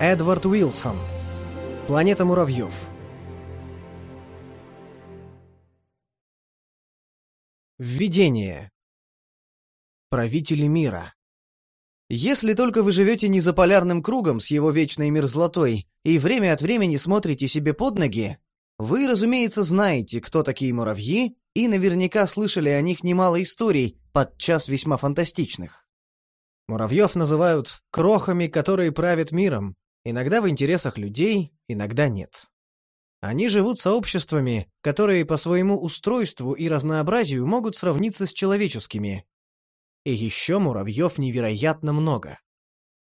Эдвард Уилсон. Планета муравьев. Введение. Правители мира. Если только вы живете не за полярным кругом с его вечной мерзлотой и время от времени смотрите себе под ноги, вы, разумеется, знаете, кто такие муравьи, и наверняка слышали о них немало историй, подчас весьма фантастичных. Муравьев называют крохами, которые правят миром, иногда в интересах людей, иногда нет. Они живут сообществами, которые по своему устройству и разнообразию могут сравниться с человеческими. И еще муравьев невероятно много.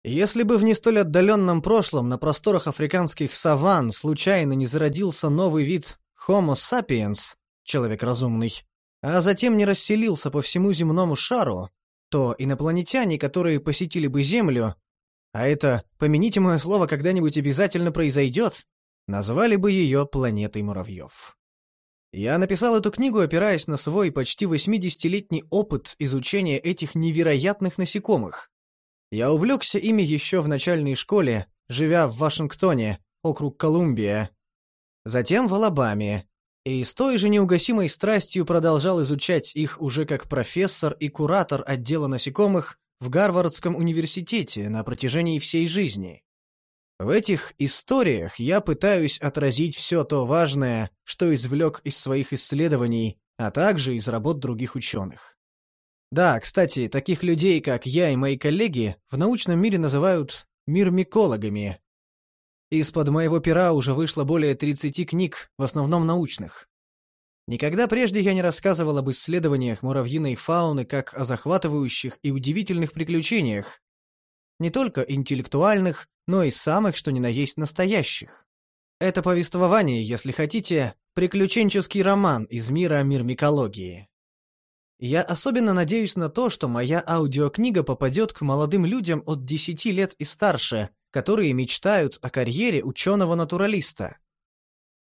Если бы в не столь отдаленном прошлом на просторах африканских саванн случайно не зародился новый вид Homo sapiens, человек разумный, а затем не расселился по всему земному шару, то инопланетяне, которые посетили бы Землю, а это, помяните мое слово, когда-нибудь обязательно произойдет, Назвали бы ее «Планетой муравьев». Я написал эту книгу, опираясь на свой почти 80-летний опыт изучения этих невероятных насекомых. Я увлекся ими еще в начальной школе, живя в Вашингтоне, округ Колумбия. Затем в Алабаме. И с той же неугасимой страстью продолжал изучать их уже как профессор и куратор отдела насекомых в Гарвардском университете на протяжении всей жизни. В этих историях я пытаюсь отразить все то важное, что извлек из своих исследований, а также из работ других ученых. Да, кстати, таких людей, как я и мои коллеги, в научном мире называют мирмикологами. Из-под моего пера уже вышло более 30 книг, в основном научных. Никогда прежде я не рассказывал об исследованиях муравьиной фауны как о захватывающих и удивительных приключениях, не только интеллектуальных, но и самых, что ни на есть настоящих. Это повествование, если хотите, приключенческий роман из мира мирмикологии. Я особенно надеюсь на то, что моя аудиокнига попадет к молодым людям от 10 лет и старше, которые мечтают о карьере ученого-натуралиста.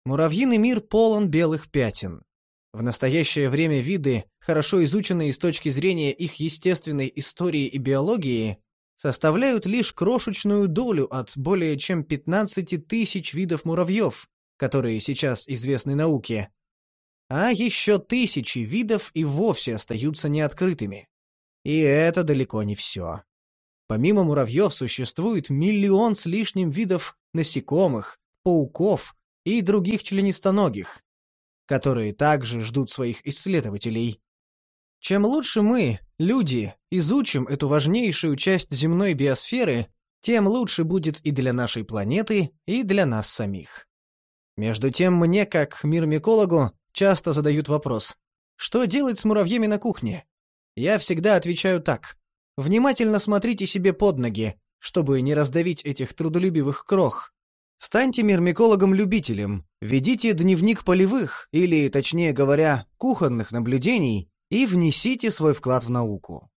Муравьиный мир полон белых пятен. В настоящее время виды, хорошо изученные с точки зрения их естественной истории и биологии, составляют лишь крошечную долю от более чем 15 тысяч видов муравьев, которые сейчас известны науке. А еще тысячи видов и вовсе остаются неоткрытыми. И это далеко не все. Помимо муравьев существует миллион с лишним видов насекомых, пауков и других членистоногих, которые также ждут своих исследователей. Чем лучше мы, люди, изучим эту важнейшую часть земной биосферы, тем лучше будет и для нашей планеты, и для нас самих. Между тем мне, как мирмикологу, часто задают вопрос, что делать с муравьями на кухне? Я всегда отвечаю так. Внимательно смотрите себе под ноги, чтобы не раздавить этих трудолюбивых крох. Станьте мирмикологом-любителем, ведите дневник полевых, или, точнее говоря, кухонных наблюдений, и внесите свой вклад в науку.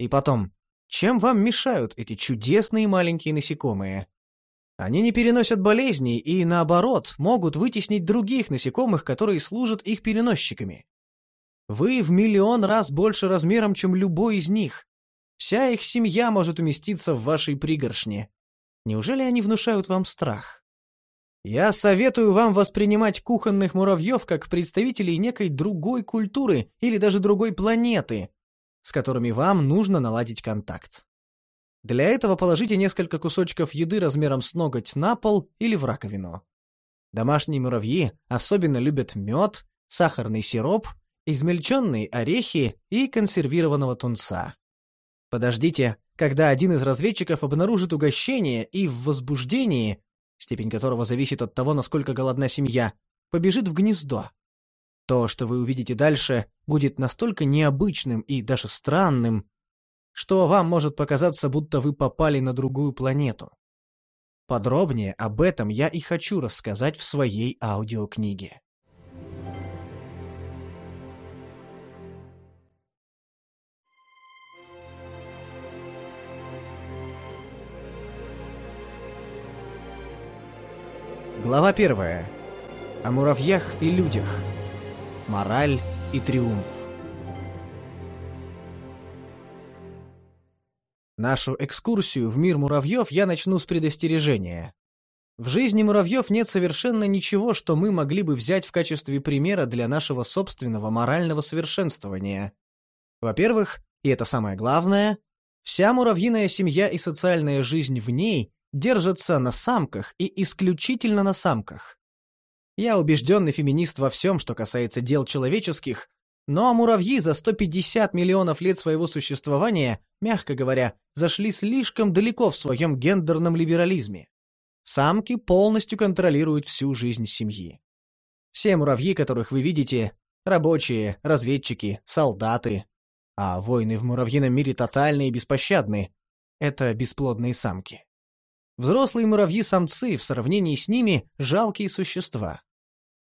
И потом, чем вам мешают эти чудесные маленькие насекомые? Они не переносят болезней и, наоборот, могут вытеснить других насекомых, которые служат их переносчиками. Вы в миллион раз больше размером, чем любой из них. Вся их семья может уместиться в вашей пригоршне. Неужели они внушают вам страх? Я советую вам воспринимать кухонных муравьев как представителей некой другой культуры или даже другой планеты, с которыми вам нужно наладить контакт. Для этого положите несколько кусочков еды размером с ноготь на пол или в раковину. Домашние муравьи особенно любят мед, сахарный сироп, измельченные орехи и консервированного тунца. Подождите, когда один из разведчиков обнаружит угощение и в возбуждении степень которого зависит от того, насколько голодна семья, побежит в гнездо. То, что вы увидите дальше, будет настолько необычным и даже странным, что вам может показаться, будто вы попали на другую планету. Подробнее об этом я и хочу рассказать в своей аудиокниге. Глава первая. О муравьях и людях. Мораль и триумф. Нашу экскурсию в мир муравьев я начну с предостережения. В жизни муравьев нет совершенно ничего, что мы могли бы взять в качестве примера для нашего собственного морального совершенствования. Во-первых, и это самое главное, вся муравьиная семья и социальная жизнь в ней держатся на самках и исключительно на самках. Я убежденный феминист во всем, что касается дел человеческих, но муравьи за 150 миллионов лет своего существования, мягко говоря, зашли слишком далеко в своем гендерном либерализме. Самки полностью контролируют всю жизнь семьи. Все муравьи, которых вы видите, рабочие, разведчики, солдаты, а войны в муравьином мире тотальны и беспощадны, это бесплодные самки. Взрослые муравьи-самцы в сравнении с ними жалкие существа.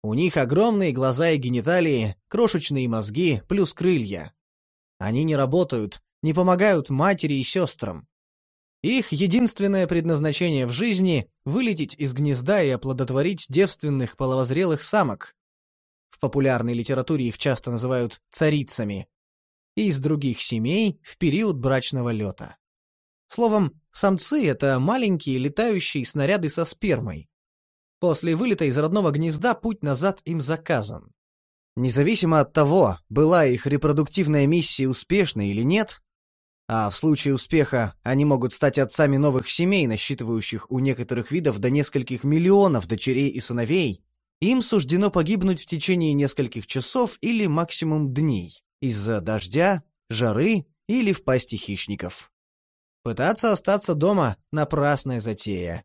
У них огромные глаза и гениталии, крошечные мозги, плюс крылья. Они не работают, не помогают матери и сестрам. Их единственное предназначение в жизни — вылететь из гнезда и оплодотворить девственных половозрелых самок. В популярной литературе их часто называют «царицами». И из других семей в период брачного лета. Словом, самцы — это маленькие летающие снаряды со спермой, После вылета из родного гнезда путь назад им заказан. Независимо от того, была их репродуктивная миссия успешной или нет, а в случае успеха они могут стать отцами новых семей, насчитывающих у некоторых видов до нескольких миллионов дочерей и сыновей, им суждено погибнуть в течение нескольких часов или максимум дней из-за дождя, жары или в пасти хищников. Пытаться остаться дома — напрасная затея.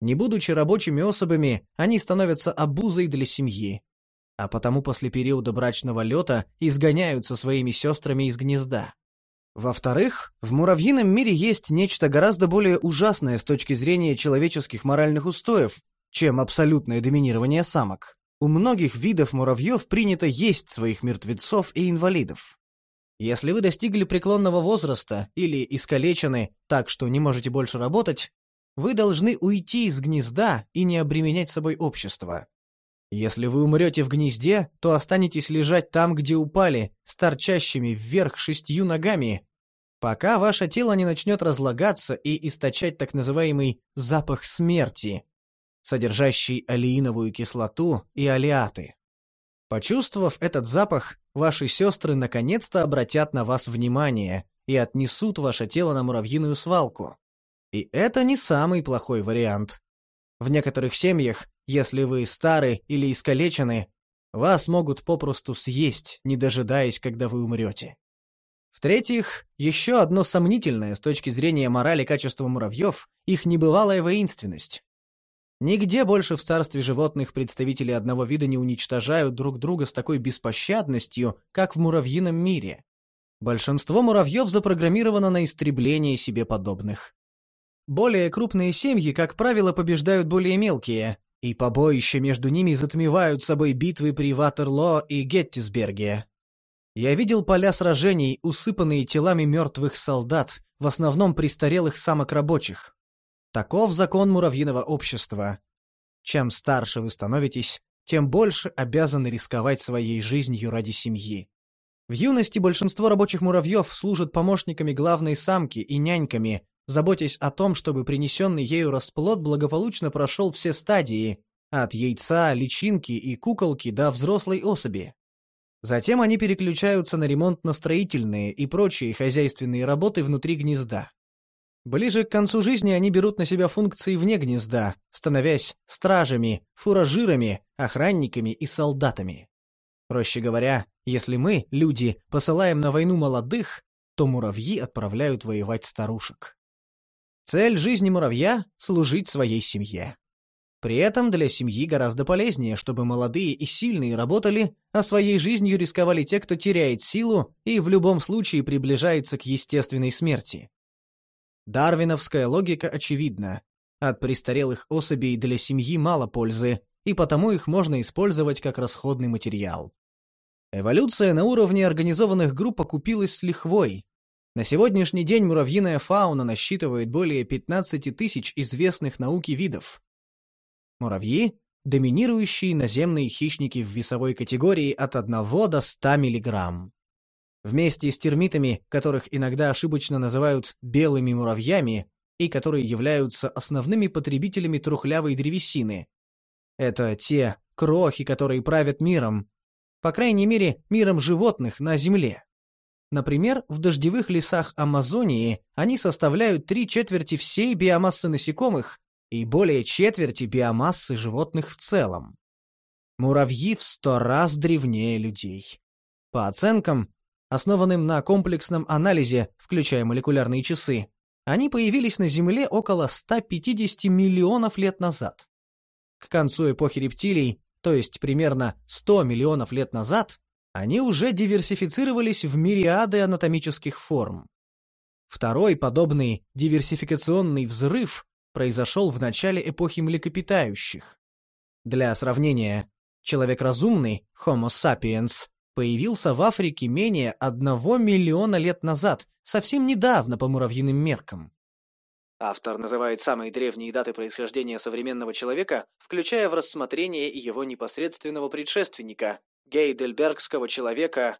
Не будучи рабочими особами, они становятся обузой для семьи. А потому после периода брачного лета изгоняются своими сестрами из гнезда. Во-вторых, в муравьином мире есть нечто гораздо более ужасное с точки зрения человеческих моральных устоев, чем абсолютное доминирование самок. У многих видов муравьев принято есть своих мертвецов и инвалидов. Если вы достигли преклонного возраста или искалечены так, что не можете больше работать, вы должны уйти из гнезда и не обременять собой общество. Если вы умрете в гнезде, то останетесь лежать там, где упали, с торчащими вверх шестью ногами, пока ваше тело не начнет разлагаться и источать так называемый «запах смерти», содержащий алииновую кислоту и алиаты. Почувствовав этот запах, ваши сестры наконец-то обратят на вас внимание и отнесут ваше тело на муравьиную свалку. И это не самый плохой вариант. В некоторых семьях, если вы стары или искалечены, вас могут попросту съесть, не дожидаясь, когда вы умрете. В-третьих, еще одно сомнительное с точки зрения морали качества муравьев – их небывалая воинственность. Нигде больше в царстве животных представители одного вида не уничтожают друг друга с такой беспощадностью, как в муравьином мире. Большинство муравьев запрограммировано на истребление себе подобных. Более крупные семьи, как правило, побеждают более мелкие, и побоища между ними затмевают собой битвы при Ватерлоо и Геттисберге. Я видел поля сражений, усыпанные телами мертвых солдат, в основном престарелых самок рабочих. Таков закон муравьиного общества. Чем старше вы становитесь, тем больше обязаны рисковать своей жизнью ради семьи. В юности большинство рабочих муравьев служат помощниками главной самки и няньками, заботясь о том, чтобы принесенный ею расплод благополучно прошел все стадии, от яйца, личинки и куколки до взрослой особи. Затем они переключаются на ремонтно-строительные и прочие хозяйственные работы внутри гнезда. Ближе к концу жизни они берут на себя функции вне гнезда, становясь стражами, фуражирами, охранниками и солдатами. Проще говоря, если мы, люди, посылаем на войну молодых, то муравьи отправляют воевать старушек. Цель жизни муравья — служить своей семье. При этом для семьи гораздо полезнее, чтобы молодые и сильные работали, а своей жизнью рисковали те, кто теряет силу и в любом случае приближается к естественной смерти. Дарвиновская логика очевидна. От престарелых особей для семьи мало пользы, и потому их можно использовать как расходный материал. Эволюция на уровне организованных групп окупилась с лихвой, на сегодняшний день муравьиная фауна насчитывает более 15 тысяч известных науке видов. Муравьи – доминирующие наземные хищники в весовой категории от 1 до 100 мг. Вместе с термитами, которых иногда ошибочно называют «белыми муравьями», и которые являются основными потребителями трухлявой древесины. Это те крохи, которые правят миром, по крайней мере, миром животных на Земле. Например, в дождевых лесах Амазонии они составляют три четверти всей биомассы насекомых и более четверти биомассы животных в целом. Муравьи в сто раз древнее людей. По оценкам, основанным на комплексном анализе, включая молекулярные часы, они появились на Земле около 150 миллионов лет назад. К концу эпохи рептилий, то есть примерно 100 миллионов лет назад, они уже диверсифицировались в мириады анатомических форм. Второй подобный диверсификационный взрыв произошел в начале эпохи млекопитающих. Для сравнения, человек разумный, Homo sapiens, появился в Африке менее одного миллиона лет назад, совсем недавно по муравьиным меркам. Автор называет самые древние даты происхождения современного человека, включая в рассмотрение его непосредственного предшественника, гейдельбергского человека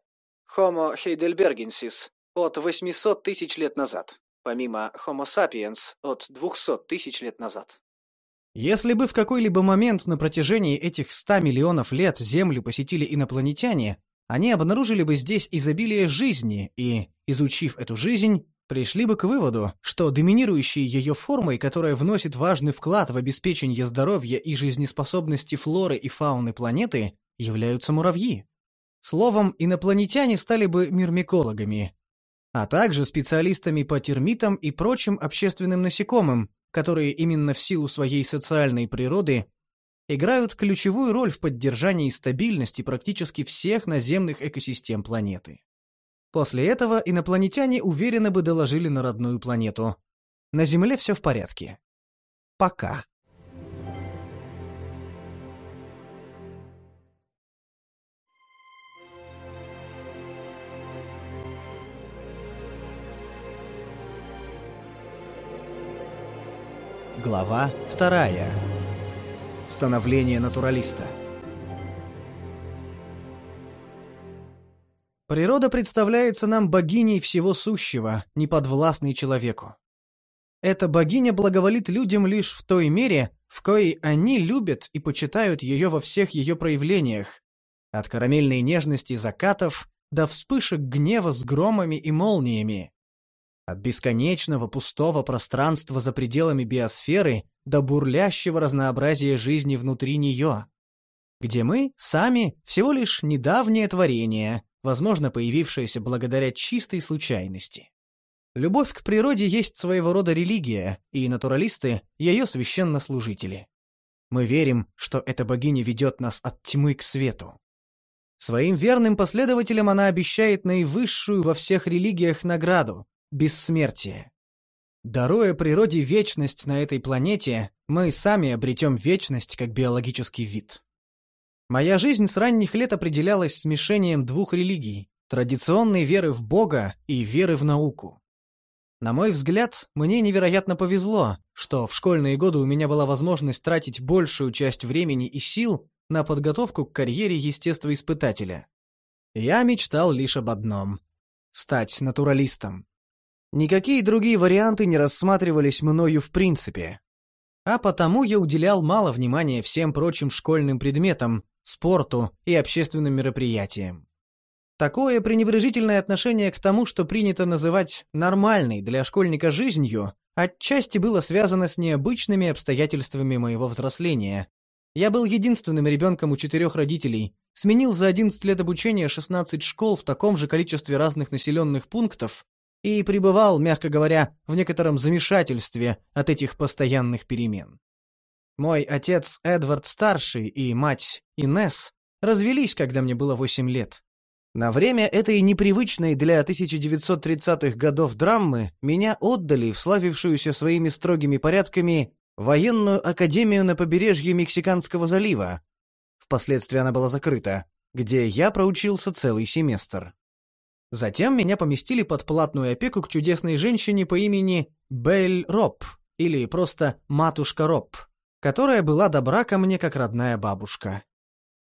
Homo heidelbergensis от 800 тысяч лет назад, помимо Homo sapiens от 200 тысяч лет назад. Если бы в какой-либо момент на протяжении этих 100 миллионов лет Землю посетили инопланетяне, они обнаружили бы здесь изобилие жизни и, изучив эту жизнь, пришли бы к выводу, что доминирующей ее формой, которая вносит важный вклад в обеспечение здоровья и жизнеспособности флоры и фауны планеты, являются муравьи. Словом, инопланетяне стали бы мирмикологами, а также специалистами по термитам и прочим общественным насекомым, которые именно в силу своей социальной природы играют ключевую роль в поддержании стабильности практически всех наземных экосистем планеты. После этого инопланетяне уверенно бы доложили на родную планету. На Земле все в порядке. Пока. Глава вторая. Становление натуралиста. Природа представляется нам богиней всего сущего, неподвластной человеку. Эта богиня благоволит людям лишь в той мере, в коей они любят и почитают ее во всех ее проявлениях, от карамельной нежности закатов до вспышек гнева с громами и молниями, от бесконечного пустого пространства за пределами биосферы до бурлящего разнообразия жизни внутри нее, где мы сами всего лишь недавнее творение, возможно, появившееся благодаря чистой случайности. Любовь к природе есть своего рода религия, и натуралисты — ее священнослужители. Мы верим, что эта богиня ведет нас от тьмы к свету. Своим верным последователям она обещает наивысшую во всех религиях награду бессмертие. Даруя природе вечность на этой планете, мы сами обретем вечность как биологический вид. Моя жизнь с ранних лет определялась смешением двух религий – традиционной веры в Бога и веры в науку. На мой взгляд, мне невероятно повезло, что в школьные годы у меня была возможность тратить большую часть времени и сил на подготовку к карьере естествоиспытателя. Я мечтал лишь об одном – стать натуралистом. Никакие другие варианты не рассматривались мною в принципе. А потому я уделял мало внимания всем прочим школьным предметам, спорту и общественным мероприятиям. Такое пренебрежительное отношение к тому, что принято называть «нормальной» для школьника жизнью, отчасти было связано с необычными обстоятельствами моего взросления. Я был единственным ребенком у четырех родителей, сменил за 11 лет обучения 16 школ в таком же количестве разных населенных пунктов и пребывал, мягко говоря, в некотором замешательстве от этих постоянных перемен. Мой отец Эдвард-старший и мать Инесс развелись, когда мне было 8 лет. На время этой непривычной для 1930-х годов драмы меня отдали в славившуюся своими строгими порядками военную академию на побережье Мексиканского залива. Впоследствии она была закрыта, где я проучился целый семестр. Затем меня поместили под платную опеку к чудесной женщине по имени Белль Робб, или просто Матушка Робб, которая была добра ко мне как родная бабушка.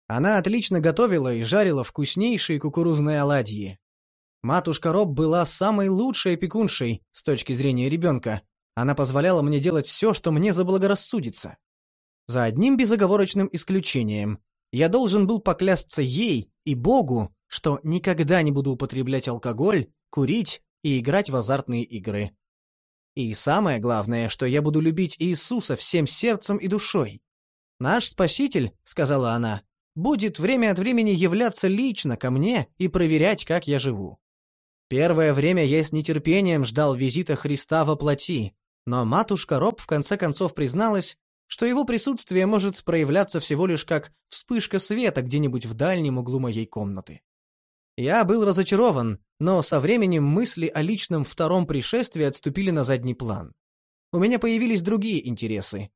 Она отлично готовила и жарила вкуснейшие кукурузные оладьи. Матушка Роб была самой лучшей опекуншей с точки зрения ребенка. Она позволяла мне делать все, что мне заблагорассудится. За одним безоговорочным исключением. Я должен был поклясться ей и Богу, что никогда не буду употреблять алкоголь, курить и играть в азартные игры. И самое главное, что я буду любить Иисуса всем сердцем и душой. «Наш Спаситель», — сказала она, — «будет время от времени являться лично ко мне и проверять, как я живу». Первое время я с нетерпением ждал визита Христа во плоти, но матушка Роб в конце концов призналась, что его присутствие может проявляться всего лишь как вспышка света где-нибудь в дальнем углу моей комнаты. Я был разочарован, но со временем мысли о личном втором пришествии отступили на задний план. У меня появились другие интересы.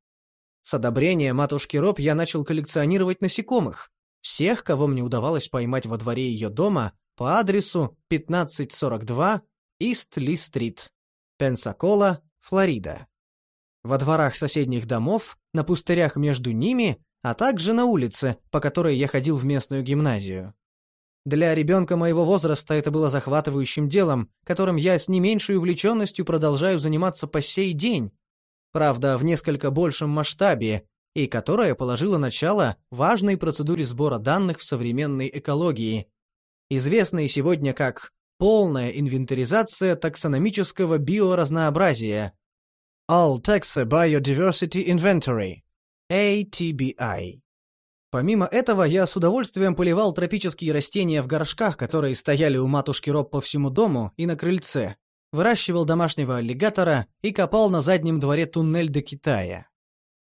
С одобрения матушки Роб я начал коллекционировать насекомых, всех, кого мне удавалось поймать во дворе ее дома по адресу 1542 Ист-Ли-Стрит, Пенсакола, Флорида во дворах соседних домов, на пустырях между ними, а также на улице, по которой я ходил в местную гимназию. Для ребенка моего возраста это было захватывающим делом, которым я с не меньшей увлеченностью продолжаю заниматься по сей день, правда, в несколько большем масштабе, и которое положило начало важной процедуре сбора данных в современной экологии, известной сегодня как полная инвентаризация таксономического биоразнообразия, All Taxa Biodiversity Inventory, ATBI. Помимо этого, я с удовольствием поливал тропические растения в горшках, которые стояли у матушки Роб по всему дому и на крыльце, выращивал домашнего аллигатора и копал на заднем дворе туннель до Китая.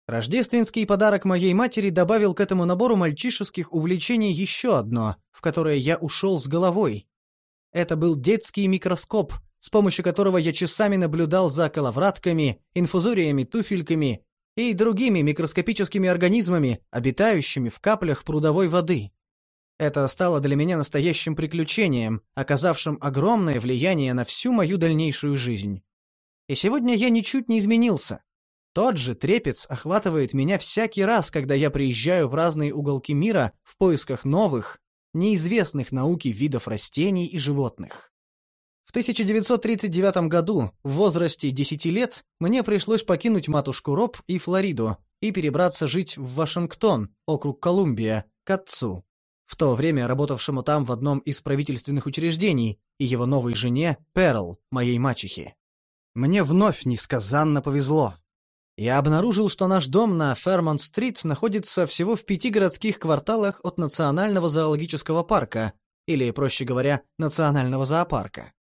Рождественский подарок моей матери добавил к этому набору мальчишеских увлечений еще одно, в которое я ушел с головой. Это был детский микроскоп, с помощью которого я часами наблюдал за коловратками, инфузориями, туфельками и другими микроскопическими организмами, обитающими в каплях прудовой воды. Это стало для меня настоящим приключением, оказавшим огромное влияние на всю мою дальнейшую жизнь. И сегодня я ничуть не изменился. Тот же трепет охватывает меня всякий раз, когда я приезжаю в разные уголки мира в поисках новых, неизвестных науке видов растений и животных. В 1939 году, в возрасте 10 лет, мне пришлось покинуть матушку Роб и Флориду и перебраться жить в Вашингтон, округ Колумбия, к отцу, в то время работавшему там в одном из правительственных учреждений, и его новой жене Перл, моей мачехе. Мне вновь несказанно повезло. Я обнаружил, что наш дом на Фермонт-стрит находится всего в пяти городских кварталах от Национального зоологического парка, или, проще говоря, Национального зоопарка.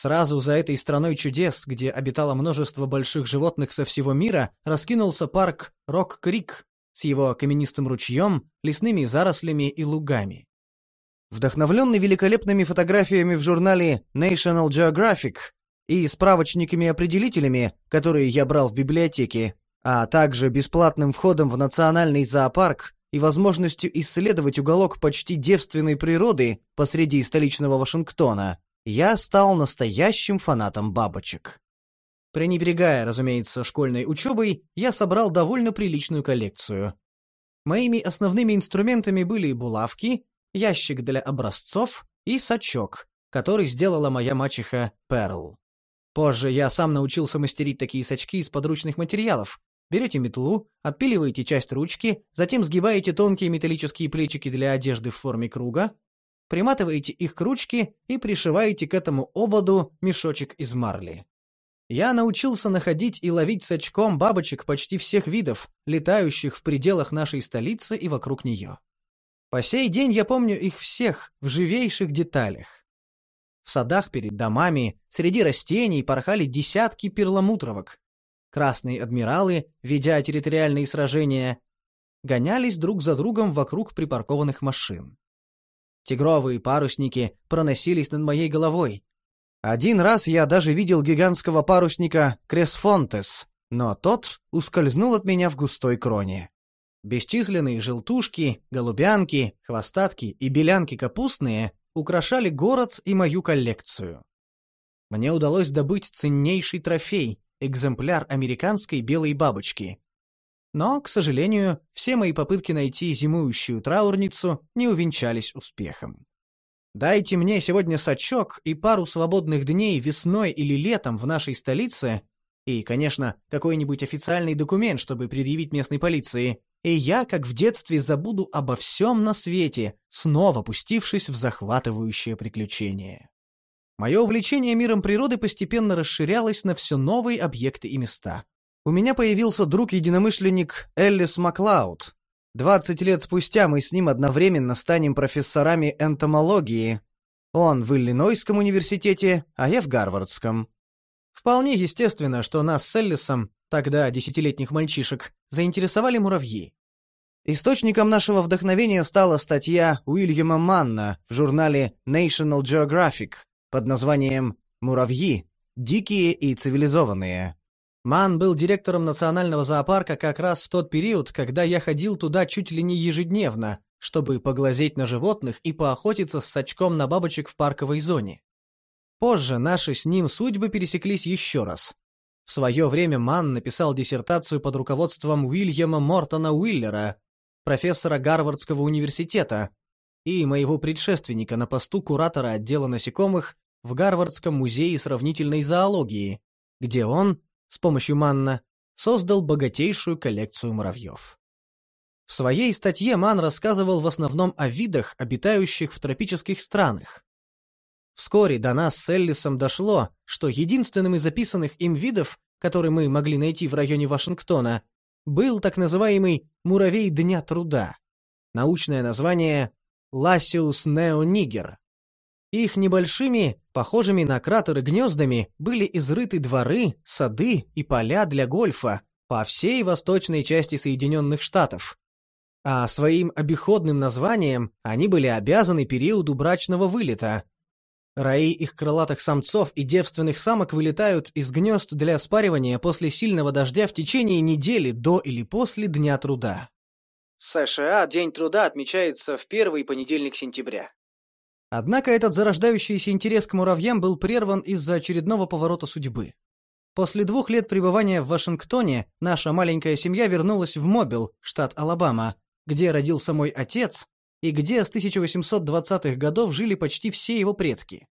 Сразу за этой страной чудес, где обитало множество больших животных со всего мира, раскинулся парк Рок-Крик с его каменистым ручьем, лесными зарослями и лугами. Вдохновленный великолепными фотографиями в журнале National Geographic и справочниками-определителями, которые я брал в библиотеке, а также бесплатным входом в национальный зоопарк и возможностью исследовать уголок почти девственной природы посреди столичного Вашингтона, я стал настоящим фанатом бабочек. Пренебрегая, разумеется, школьной учебой, я собрал довольно приличную коллекцию. Моими основными инструментами были булавки, ящик для образцов и сачок, который сделала моя мачеха Перл. Позже я сам научился мастерить такие сачки из подручных материалов. Берете метлу, отпиливаете часть ручки, затем сгибаете тонкие металлические плечики для одежды в форме круга, приматываете их к ручке и пришиваете к этому ободу мешочек из марли. Я научился находить и ловить с очком бабочек почти всех видов, летающих в пределах нашей столицы и вокруг нее. По сей день я помню их всех в живейших деталях. В садах перед домами, среди растений порхали десятки перламутровок. Красные адмиралы, ведя территориальные сражения, гонялись друг за другом вокруг припаркованных машин. Тигровые парусники проносились над моей головой. Один раз я даже видел гигантского парусника Кресфонтес, но тот ускользнул от меня в густой кроне. Бесчисленные желтушки, голубянки, хвостатки и белянки капустные украшали город и мою коллекцию. Мне удалось добыть ценнейший трофей — экземпляр американской белой бабочки, но, к сожалению, все мои попытки найти зимующую траурницу не увенчались успехом. Дайте мне сегодня сачок и пару свободных дней весной или летом в нашей столице, и, конечно, какой-нибудь официальный документ, чтобы предъявить местной полиции, и я, как в детстве, забуду обо всем на свете, снова пустившись в захватывающее приключение. Мое увлечение миром природы постепенно расширялось на все новые объекты и места. У меня появился друг-единомышленник Эллис Маклауд. Двадцать лет спустя мы с ним одновременно станем профессорами энтомологии. Он в Иллинойском университете, а я в Гарвардском. Вполне естественно, что нас с Эллисом, тогда десятилетних мальчишек, заинтересовали муравьи. Источником нашего вдохновения стала статья Уильяма Манна в журнале National Geographic под названием «Муравьи. Дикие и цивилизованные». Ман был директором национального зоопарка как раз в тот период, когда я ходил туда чуть ли не ежедневно, чтобы поглазеть на животных и поохотиться с сачком на бабочек в парковой зоне. Позже наши с ним судьбы пересеклись еще раз. В свое время Ман написал диссертацию под руководством Уильяма Мортона Уиллера, профессора Гарвардского университета, и моего предшественника на посту куратора отдела насекомых в Гарвардском музее сравнительной зоологии, где он, с помощью Манна, создал богатейшую коллекцию муравьев. В своей статье Ман рассказывал в основном о видах, обитающих в тропических странах. Вскоре до нас с Эллисом дошло, что единственным из записанных им видов, который мы могли найти в районе Вашингтона, был так называемый «муравей дня труда». Научное название Ласиус неонигер. Их небольшими, похожими на кратеры гнездами, были изрыты дворы, сады и поля для гольфа по всей восточной части Соединенных Штатов. А своим обиходным названием они были обязаны периоду брачного вылета. Раи их крылатых самцов и девственных самок вылетают из гнезд для спаривания после сильного дождя в течение недели до или после Дня труда. США День труда отмечается в первый понедельник сентября. Однако этот зарождающийся интерес к муравьям был прерван из-за очередного поворота судьбы. После двух лет пребывания в Вашингтоне наша маленькая семья вернулась в Мобил, штат Алабама, где родился мой отец и где с 1820-х годов жили почти все его предки.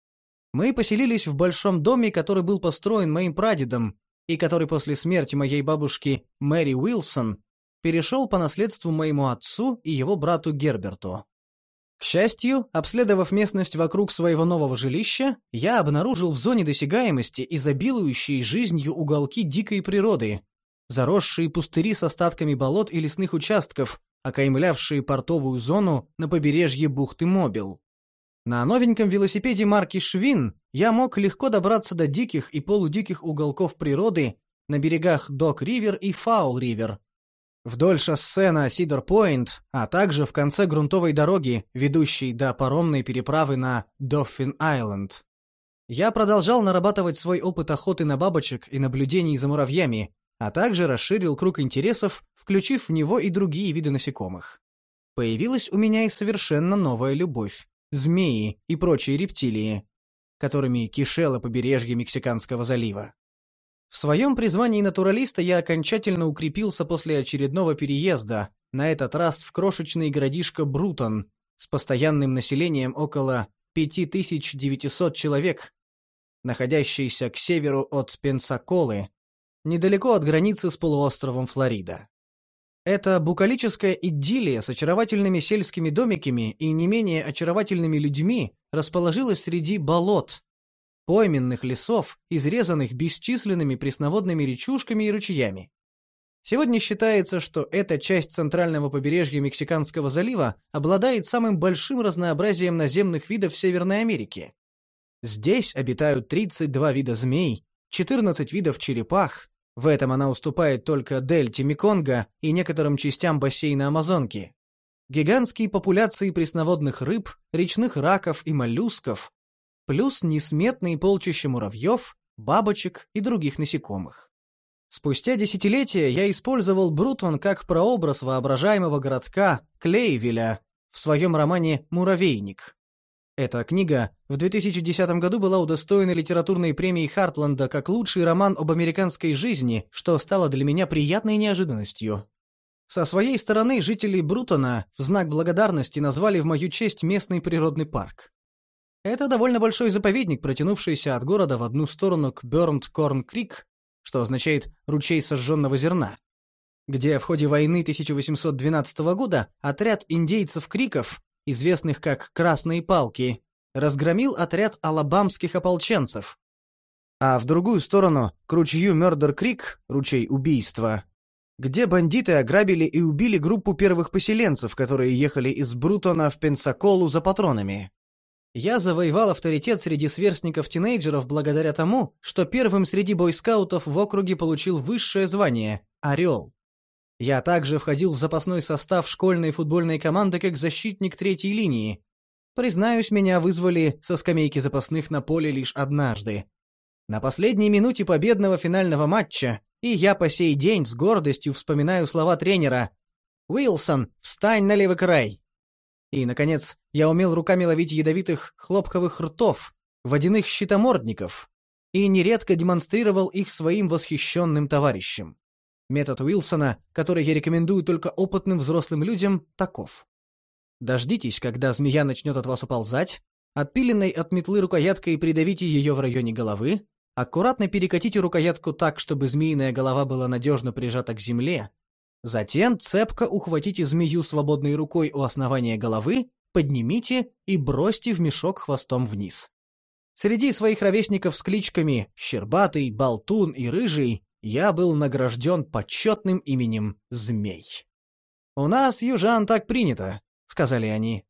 Мы поселились в большом доме, который был построен моим прадедом и который после смерти моей бабушки Мэри Уилсон перешел по наследству моему отцу и его брату Герберту. К счастью, обследовав местность вокруг своего нового жилища, я обнаружил в зоне досягаемости изобилующие жизнью уголки дикой природы, заросшие пустыри с остатками болот и лесных участков, окаймлявшие портовую зону на побережье бухты Мобил. На новеньком велосипеде марки Швин я мог легко добраться до диких и полудиких уголков природы на берегах Док-Ривер и Фаул-Ривер, Вдоль шоссе на Сидор-Пойнт, а также в конце грунтовой дороги, ведущей до паромной переправы на Доффин-Айленд. Я продолжал нарабатывать свой опыт охоты на бабочек и наблюдений за муравьями, а также расширил круг интересов, включив в него и другие виды насекомых. Появилась у меня и совершенно новая любовь – змеи и прочие рептилии, которыми кишело побережье Мексиканского залива. В своем призвании натуралиста я окончательно укрепился после очередного переезда, на этот раз в крошечный городишко Брутон с постоянным населением около 5900 человек, находящийся к северу от Пенсаколы, недалеко от границы с полуостровом Флорида. Эта букалическая идиллия с очаровательными сельскими домиками и не менее очаровательными людьми расположилась среди болот, пойменных лесов, изрезанных бесчисленными пресноводными речушками и ручьями. Сегодня считается, что эта часть центрального побережья Мексиканского залива обладает самым большим разнообразием наземных видов Северной Америки. Здесь обитают 32 вида змей, 14 видов черепах, в этом она уступает только дельте Меконга и некоторым частям бассейна Амазонки. Гигантские популяции пресноводных рыб, речных раков и моллюсков, плюс несметные полчища муравьев, бабочек и других насекомых. Спустя десятилетия я использовал Брутман как прообраз воображаемого городка Клейвеля в своем романе «Муравейник». Эта книга в 2010 году была удостоена литературной премии Хартланда как лучший роман об американской жизни, что стало для меня приятной неожиданностью. Со своей стороны жители Брутона в знак благодарности назвали в мою честь местный природный парк. Это довольно большой заповедник, протянувшийся от города в одну сторону к Бёрнт-Корн-Крик, что означает «ручей сожженного зерна», где в ходе войны 1812 года отряд индейцев-криков, известных как «Красные палки», разгромил отряд алабамских ополченцев. А в другую сторону, к ручью Мёрдер-Крик, ручей убийства, где бандиты ограбили и убили группу первых поселенцев, которые ехали из Брутона в Пенсаколу за патронами. Я завоевал авторитет среди сверстников-тинейджеров благодаря тому, что первым среди бойскаутов в округе получил высшее звание — «Орел». Я также входил в запасной состав школьной футбольной команды как защитник третьей линии. Признаюсь, меня вызвали со скамейки запасных на поле лишь однажды. На последней минуте победного финального матча, и я по сей день с гордостью вспоминаю слова тренера «Уилсон, встань на левый край!» И, наконец, я умел руками ловить ядовитых хлопковых ртов, водяных щитомордников, и нередко демонстрировал их своим восхищенным товарищам. Метод Уилсона, который я рекомендую только опытным взрослым людям, таков. Дождитесь, когда змея начнет от вас уползать, отпиленной от метлы рукояткой придавите ее в районе головы, аккуратно перекатите рукоятку так, чтобы змеиная голова была надежно прижата к земле, Затем цепко ухватите змею свободной рукой у основания головы, поднимите и бросьте в мешок хвостом вниз. Среди своих ровесников с кличками Щербатый, Болтун и Рыжий я был награжден почетным именем Змей. «У нас, южан, так принято», — сказали они.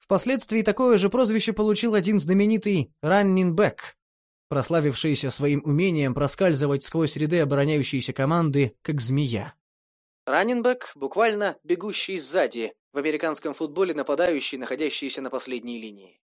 Впоследствии такое же прозвище получил один знаменитый раннинбэк, прославившийся своим умением проскальзывать сквозь ряды обороняющейся команды, как змея. Раннинбэк буквально «бегущий сзади», в американском футболе нападающий, находящийся на последней линии.